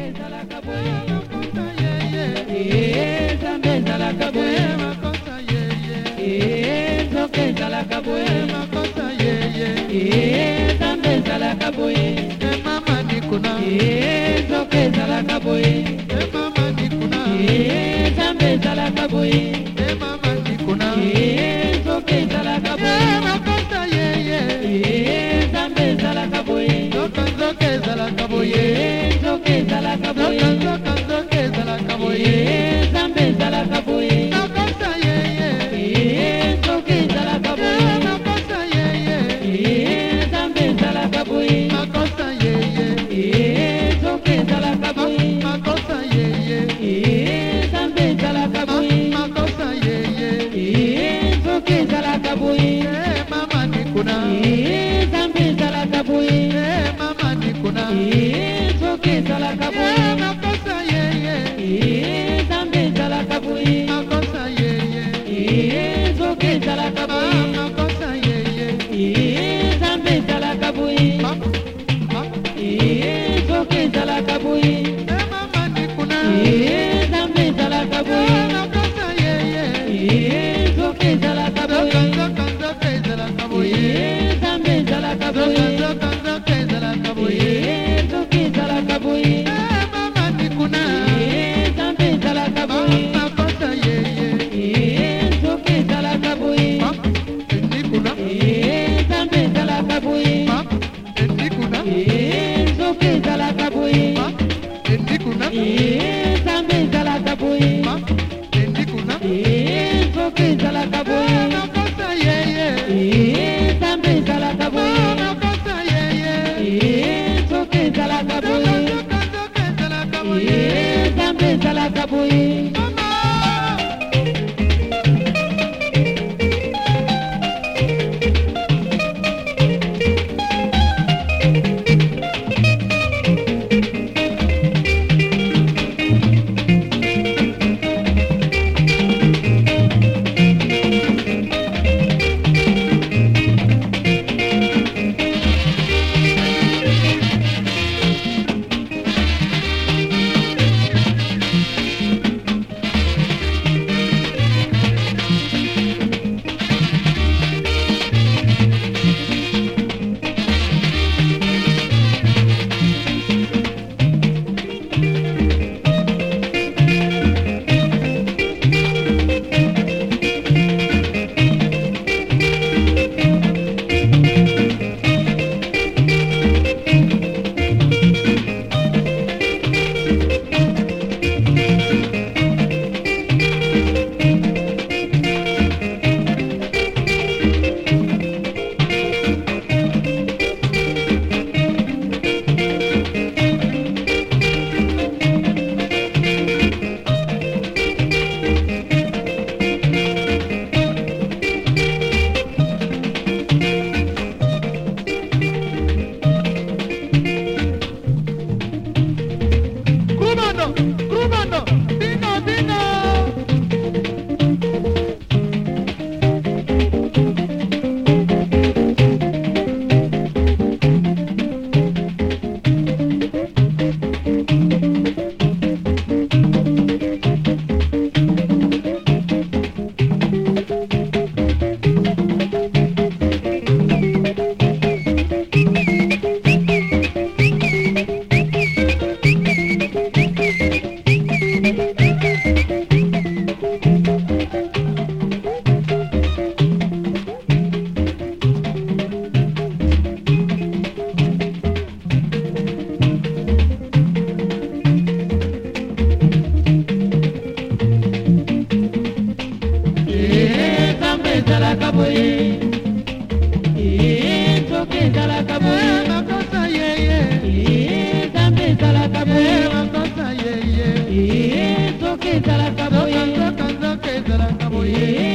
ezalaka boye makosa yeye nzambe ezalaka boye makosa yeye eh, nzoka ezalaka boye makosa yeye eh, nzambe ezalaka boye emama nikuna nzoka ezalaka boye emama nikuna eh, nikuna eh, nzambe ezalaka boye eh, mama nikuna eh. Babum. ¡Gracias! Eh, ezalaka boye